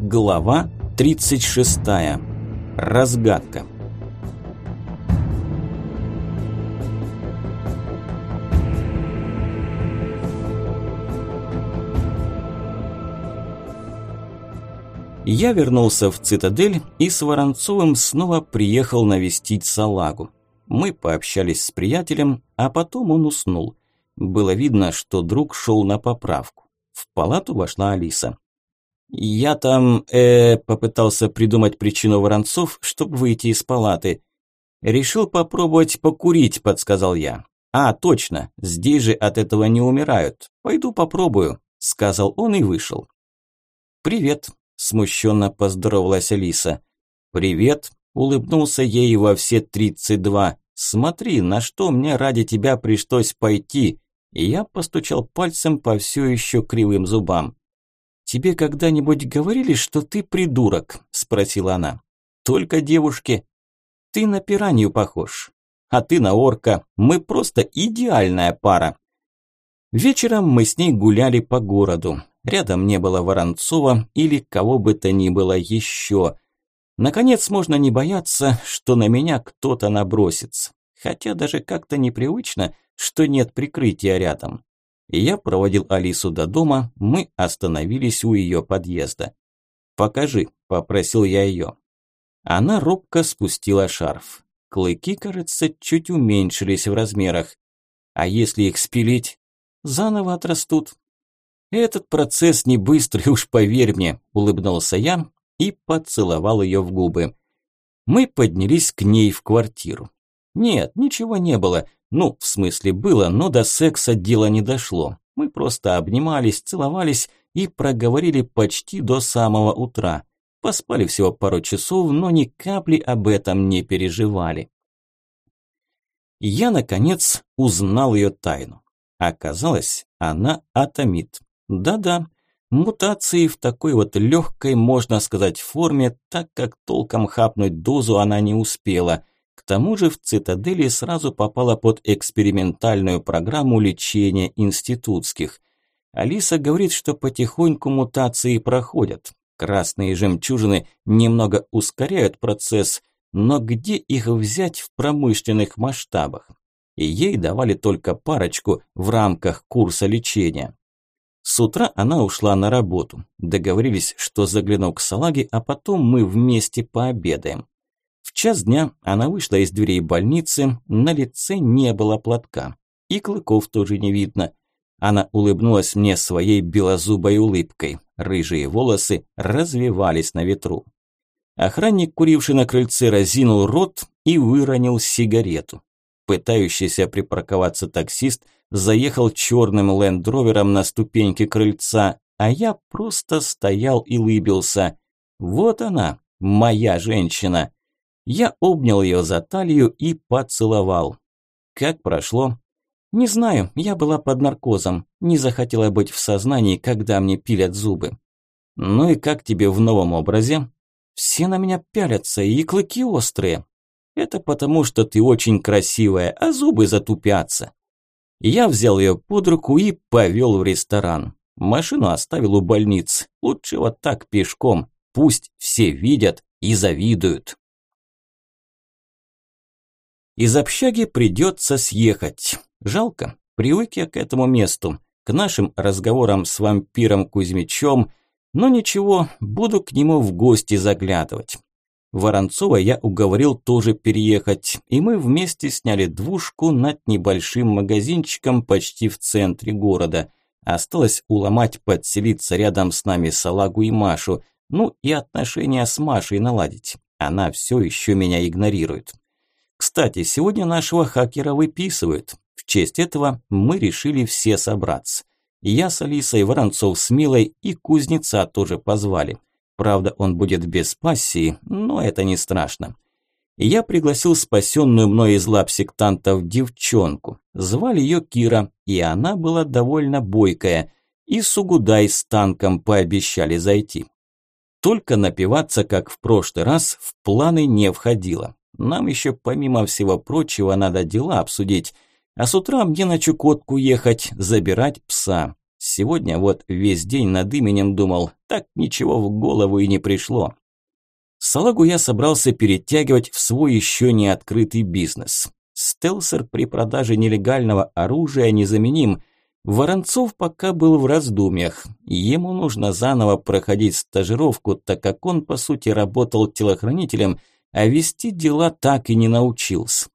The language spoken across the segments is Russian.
Глава 36. Разгадка. Я вернулся в цитадель и с Воронцовым снова приехал навестить Салагу. Мы пообщались с приятелем, а потом он уснул. Было видно, что друг шел на поправку. В палату вошла Алиса. «Я там, э, попытался придумать причину Воронцов, чтобы выйти из палаты. Решил попробовать покурить», – подсказал я. «А, точно, здесь же от этого не умирают. Пойду попробую», – сказал он и вышел. «Привет», смущенно поздоровалась Алиса. «Привет», – улыбнулся ей во все тридцать два. «Смотри, на что мне ради тебя пришлось пойти». И я постучал пальцем по все еще кривым зубам. «Тебе когда-нибудь говорили, что ты придурок?» – спросила она. «Только девушки. Ты на пиранью похож. А ты на орка. Мы просто идеальная пара». Вечером мы с ней гуляли по городу. Рядом не было Воронцова или кого бы то ни было еще. Наконец, можно не бояться, что на меня кто-то набросится. Хотя даже как-то непривычно, что нет прикрытия рядом. Я проводил Алису до дома, мы остановились у ее подъезда. «Покажи», – попросил я ее. Она робко спустила шарф. Клыки, кажется, чуть уменьшились в размерах. А если их спилить? Заново отрастут, «Этот процесс не быстрый, уж поверь мне», – улыбнулся я и поцеловал ее в губы. Мы поднялись к ней в квартиру. Нет, ничего не было. Ну, в смысле было, но до секса дело не дошло. Мы просто обнимались, целовались и проговорили почти до самого утра. Поспали всего пару часов, но ни капли об этом не переживали. Я, наконец, узнал ее тайну. Оказалось, она атомит. Да-да, мутации в такой вот легкой, можно сказать, форме, так как толком хапнуть дозу она не успела. К тому же в цитадели сразу попала под экспериментальную программу лечения институтских. Алиса говорит, что потихоньку мутации проходят. Красные жемчужины немного ускоряют процесс, но где их взять в промышленных масштабах? И ей давали только парочку в рамках курса лечения. С утра она ушла на работу. Договорились, что загляну к салаге, а потом мы вместе пообедаем. В час дня она вышла из дверей больницы, на лице не было платка. И клыков тоже не видно. Она улыбнулась мне своей белозубой улыбкой. Рыжие волосы развивались на ветру. Охранник, куривший на крыльце, разинул рот и выронил сигарету. Пытающийся припарковаться таксист – заехал черным лендровером на ступеньки крыльца, а я просто стоял и лыбился. Вот она, моя женщина. Я обнял ее за талию и поцеловал. Как прошло? Не знаю, я была под наркозом, не захотела быть в сознании, когда мне пилят зубы. Ну и как тебе в новом образе? Все на меня пялятся, и клыки острые. Это потому, что ты очень красивая, а зубы затупятся. Я взял ее под руку и повел в ресторан. Машину оставил у больницы. Лучше вот так пешком. Пусть все видят и завидуют. Из общаги придется съехать. Жалко, привык я к этому месту, к нашим разговорам с вампиром Кузьмичом, но ничего, буду к нему в гости заглядывать. Воронцова я уговорил тоже переехать, и мы вместе сняли двушку над небольшим магазинчиком почти в центре города. Осталось уломать подселиться рядом с нами Салагу и Машу, ну и отношения с Машей наладить. Она все еще меня игнорирует. Кстати, сегодня нашего хакера выписывают. В честь этого мы решили все собраться. Я с Алисой, Воронцов с Милой и Кузнеца тоже позвали. Правда, он будет без пассии, но это не страшно. Я пригласил спасенную мной из лап сектантов девчонку. Звали ее Кира, и она была довольно бойкая. И Сугудай с танком пообещали зайти. Только напиваться, как в прошлый раз, в планы не входило. Нам еще помимо всего прочего надо дела обсудить. А с утра мне на Чукотку ехать, забирать пса. Сегодня вот весь день над именем думал, так ничего в голову и не пришло. Салагу я собрался перетягивать в свой еще не открытый бизнес. Стелсер при продаже нелегального оружия незаменим. Воронцов пока был в раздумьях. Ему нужно заново проходить стажировку, так как он, по сути, работал телохранителем, а вести дела так и не научился.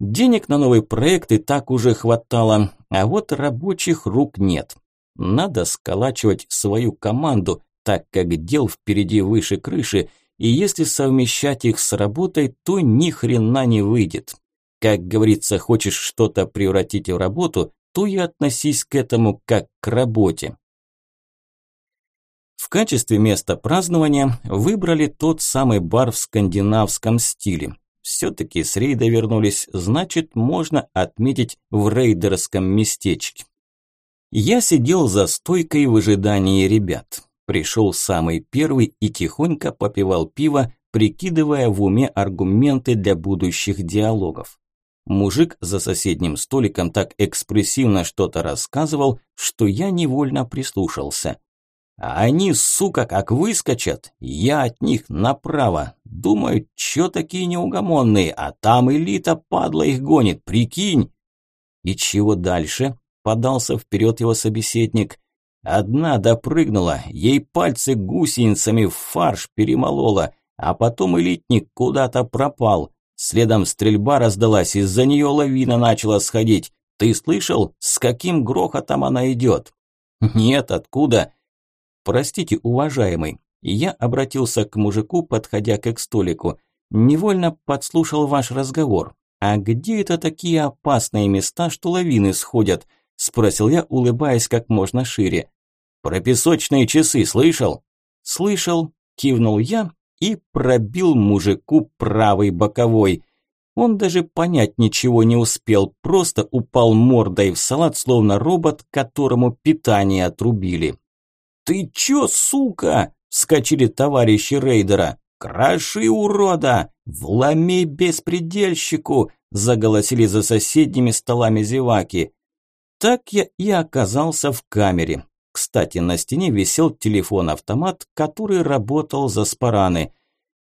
Денег на новый проект и так уже хватало, а вот рабочих рук нет. Надо сколачивать свою команду, так как дел впереди выше крыши, и если совмещать их с работой, то ни хрена не выйдет. Как говорится, хочешь что-то превратить в работу, то и относись к этому как к работе. В качестве места празднования выбрали тот самый бар в скандинавском стиле. Все-таки с рейда вернулись, значит, можно отметить в рейдерском местечке. Я сидел за стойкой в ожидании ребят. Пришел самый первый и тихонько попивал пиво, прикидывая в уме аргументы для будущих диалогов. Мужик за соседним столиком так экспрессивно что-то рассказывал, что я невольно прислушался. А они, сука, как выскочат, я от них направо. Думаю, чё такие неугомонные, а там элита падла их гонит, прикинь. И чего дальше? подался вперед его собеседник. Одна допрыгнула, ей пальцы гусеницами в фарш перемолола, а потом элитник куда-то пропал. Следом стрельба раздалась, из-за нее лавина начала сходить. Ты слышал, с каким грохотом она идет? Нет, откуда? Простите, уважаемый, я обратился к мужику, подходя к столику. Невольно подслушал ваш разговор. А где это такие опасные места, что лавины сходят? Спросил я, улыбаясь как можно шире. «Про песочные часы слышал?» «Слышал», кивнул я и пробил мужику правый боковой. Он даже понять ничего не успел, просто упал мордой в салат, словно робот, которому питание отрубили. «Ты чё, сука?» – вскочили товарищи рейдера. «Кроши, урода! Вломи беспредельщику!» – заголосили за соседними столами зеваки. Так я и оказался в камере. Кстати, на стене висел телефон-автомат, который работал за спараны.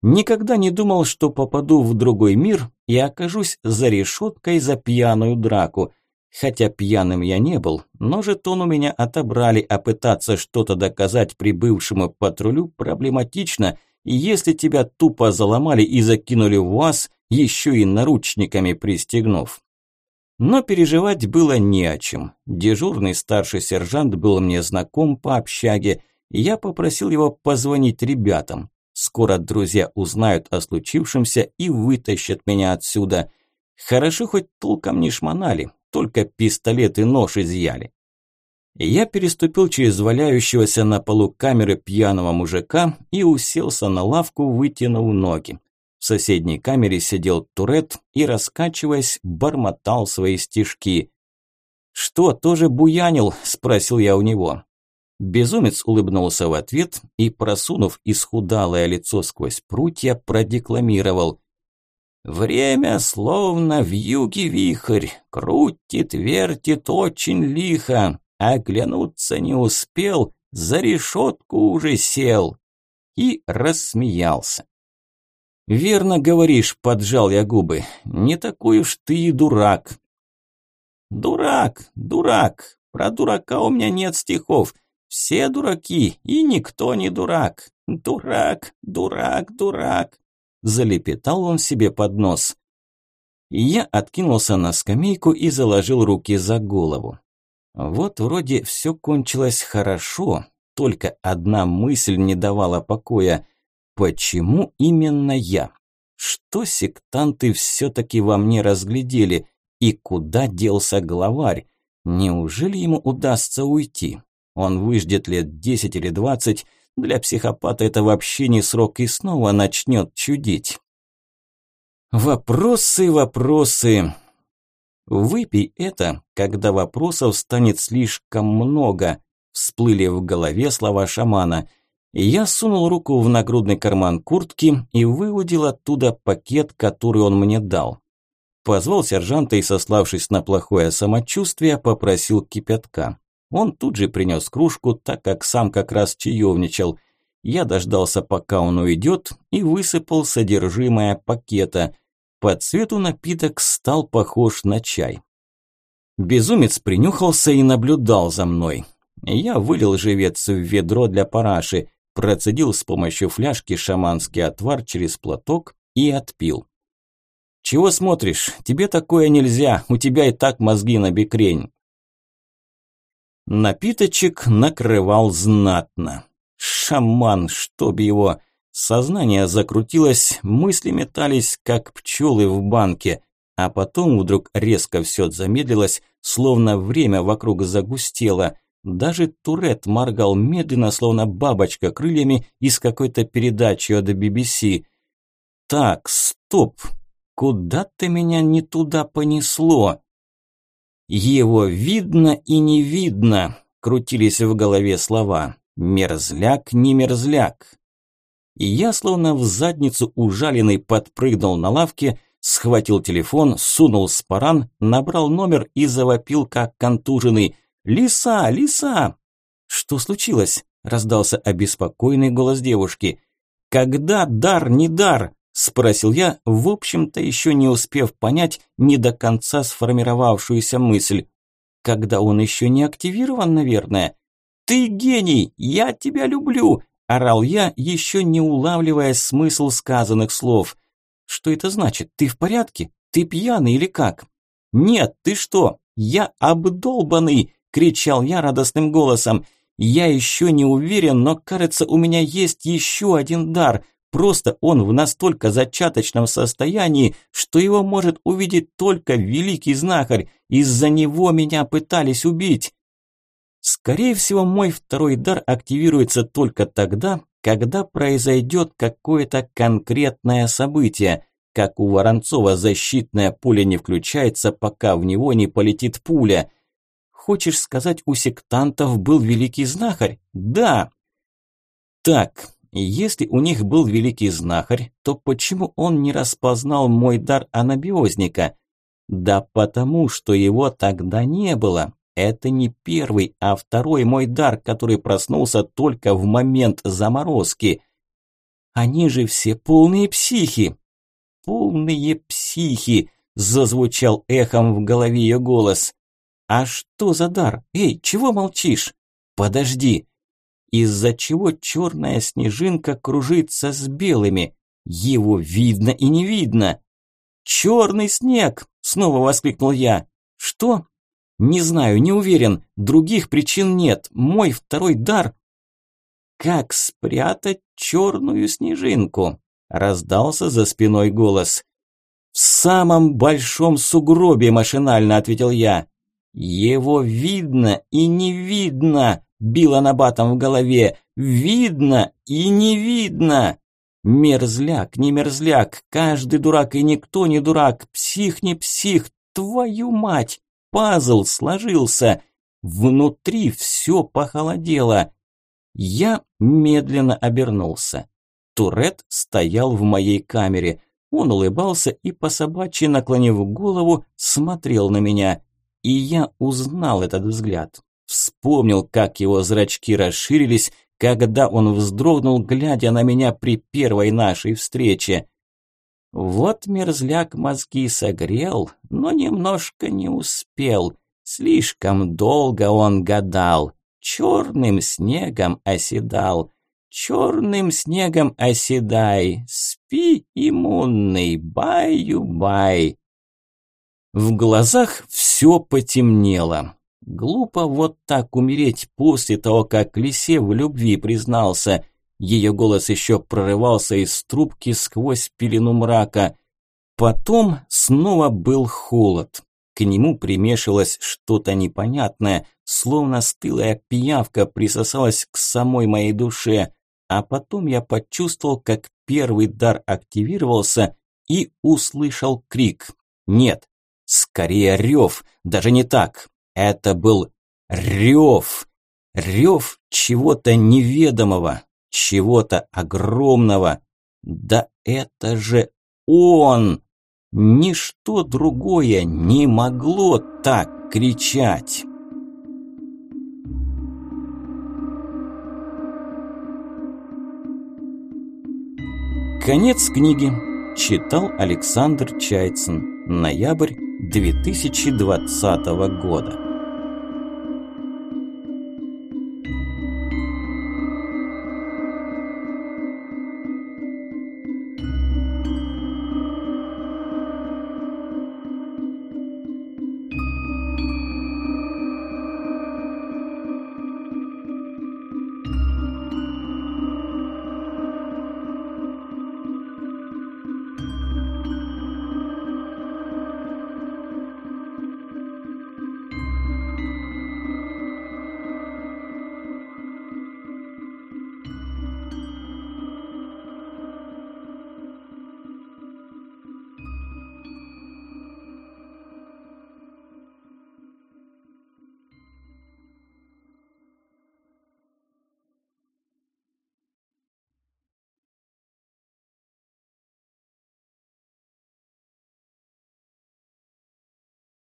Никогда не думал, что попаду в другой мир и окажусь за решеткой за пьяную драку. Хотя пьяным я не был, но жетон у меня отобрали, а пытаться что-то доказать прибывшему патрулю проблематично, если тебя тупо заломали и закинули в УАЗ, еще и наручниками пристегнув. Но переживать было не о чем. Дежурный старший сержант был мне знаком по общаге, и я попросил его позвонить ребятам. Скоро друзья узнают о случившемся и вытащат меня отсюда. Хорошо хоть толком не шмонали, только пистолет и нож изъяли. Я переступил через валяющегося на полу камеры пьяного мужика и уселся на лавку, вытянув ноги. В соседней камере сидел Турет и, раскачиваясь, бормотал свои стишки. «Что, тоже буянил?» – спросил я у него. Безумец улыбнулся в ответ и, просунув исхудалое лицо сквозь прутья, продекламировал. «Время словно в юге вихрь, крутит, вертит очень лихо, оглянуться не успел, за решетку уже сел». И рассмеялся. «Верно говоришь», – поджал я губы. «Не такой уж ты и дурак». «Дурак, дурак. Про дурака у меня нет стихов. Все дураки, и никто не дурак. Дурак, дурак, дурак», – залепетал он себе под нос. Я откинулся на скамейку и заложил руки за голову. Вот вроде все кончилось хорошо, только одна мысль не давала покоя – Почему именно я? Что сектанты все-таки во мне разглядели? И куда делся главарь? Неужели ему удастся уйти? Он выждет лет десять или двадцать. Для психопата это вообще не срок и снова начнет чудить. Вопросы, вопросы. Выпей это, когда вопросов станет слишком много. Всплыли в голове слова шамана – я сунул руку в нагрудный карман куртки и выудил оттуда пакет, который он мне дал. Позвал сержанта и, сославшись на плохое самочувствие, попросил кипятка. Он тут же принес кружку, так как сам как раз чаевничал. Я дождался, пока он уйдет, и высыпал содержимое пакета. По цвету напиток стал похож на чай. Безумец принюхался и наблюдал за мной. Я вылил живец в ведро для параши, процедил с помощью фляжки шаманский отвар через платок и отпил. «Чего смотришь? Тебе такое нельзя, у тебя и так мозги на бекрень». Напиточек накрывал знатно. Шаман, чтоб его! Сознание закрутилось, мысли метались, как пчелы в банке, а потом вдруг резко все замедлилось, словно время вокруг загустело. Даже Турет моргал медленно, словно бабочка крыльями из какой-то передачи от BBC. «Так, стоп! Куда ты меня не туда понесло?» «Его видно и не видно», – крутились в голове слова. «Мерзляк, не мерзляк». И я, словно в задницу ужаленный, подпрыгнул на лавке, схватил телефон, сунул спаран, набрал номер и завопил, как контуженный. «Лиса! Лиса!» «Что случилось?» – раздался обеспокоенный голос девушки. «Когда дар не дар?» – спросил я, в общем-то еще не успев понять не до конца сформировавшуюся мысль. «Когда он еще не активирован, наверное?» «Ты гений! Я тебя люблю!» – орал я, еще не улавливая смысл сказанных слов. «Что это значит? Ты в порядке? Ты пьяный или как?» «Нет, ты что? Я обдолбанный!» – кричал я радостным голосом. «Я еще не уверен, но кажется, у меня есть еще один дар. Просто он в настолько зачаточном состоянии, что его может увидеть только великий знахарь. Из-за него меня пытались убить». Скорее всего, мой второй дар активируется только тогда, когда произойдет какое-то конкретное событие, как у Воронцова защитное поле не включается, пока в него не полетит пуля. Хочешь сказать, у сектантов был великий знахарь? Да. Так, если у них был великий знахарь, то почему он не распознал мой дар анабиозника? Да потому, что его тогда не было. Это не первый, а второй мой дар, который проснулся только в момент заморозки. Они же все полные психи. Полные психи, зазвучал эхом в голове ее голос. А что за дар? Эй, чего молчишь? Подожди. Из-за чего черная снежинка кружится с белыми? Его видно и не видно. Черный снег! Снова воскликнул я. Что? Не знаю, не уверен. Других причин нет. Мой второй дар. Как спрятать черную снежинку? Раздался за спиной голос. В самом большом сугробе, машинально ответил я. Его видно и не видно, било набатом в голове. Видно и не видно. Мерзляк, не мерзляк, каждый дурак и никто не дурак, псих не псих, твою мать! пазл сложился. Внутри все похолодело. Я медленно обернулся. Турет стоял в моей камере. Он улыбался и по собачьи, наклонив голову, смотрел на меня. И я узнал этот взгляд. Вспомнил, как его зрачки расширились, когда он вздрогнул, глядя на меня при первой нашей встрече. Вот мерзляк мозги согрел, но немножко не успел. Слишком долго он гадал, черным снегом оседал. Черным снегом оседай, спи, иммунный, баю-бай. В глазах все потемнело. Глупо вот так умереть после того, как Лисе в любви признался – ее голос еще прорывался из трубки сквозь пелену мрака. Потом снова был холод. К нему примешивалось что-то непонятное, словно стылая пиявка присосалась к самой моей душе. А потом я почувствовал, как первый дар активировался и услышал крик. Нет, скорее рев, даже не так. Это был рев. Рев чего-то неведомого, чего-то огромного. Да это же он! Ничто другое не могло так кричать. Конец книги. Читал Александр Чайцин. Ноябрь 2020 года.